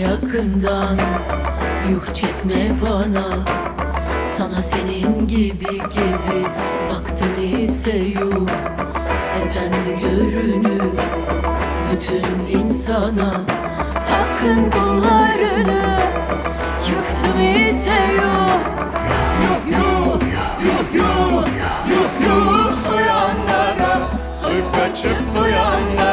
Yakından yuh çekme bana Sana senin gibi gibi baktım ise yuh Efendi görünüp bütün insana Hakkın kullarını yıktım ise yuh Yuh yuh yuh yuh yuh yuh soyanlara Soyup kaçıp doyanlara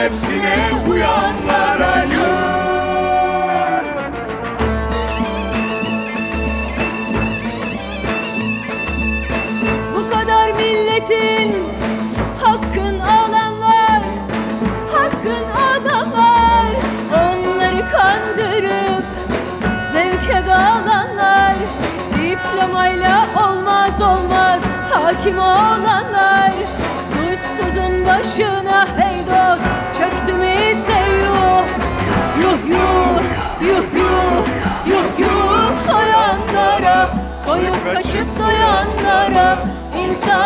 nefsine uyanlara yuh Bu kadar milletin hakkın alanlar Hakkın adamlar Onları kandırıp zevke dalanlar Diplomayla olmaz olmaz hakim olanlar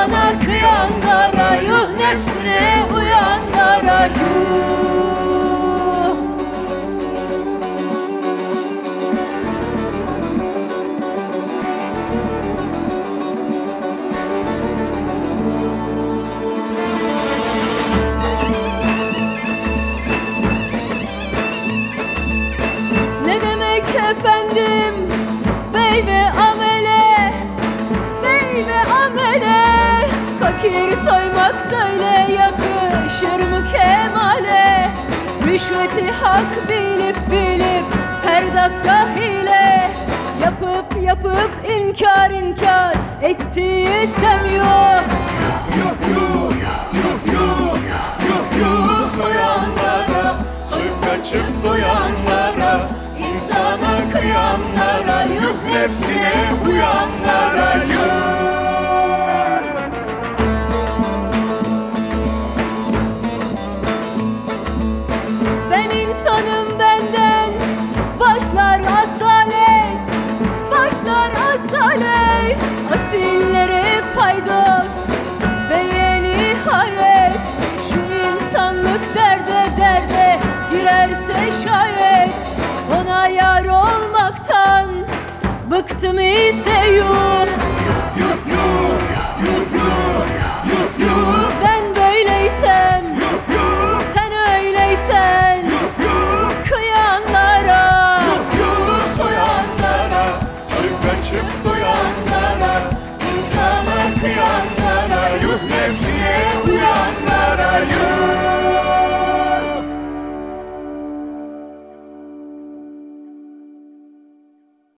insana kıyanlara Yuh nefsine uyanlara yuh Fakir soymak söyle yakışır mı kemale? Rüşveti hak bilip bilip her dakika hile. Yapıp yapıp inkar inkar ettiysem yok Yuh yuh yuh yuh yuh yuh soyanlara Soyup kaçıp doyanlara insana kıyanlara Yuh nefsine uyanlara şayet Ona yar olmaktan Bıktım ise yuh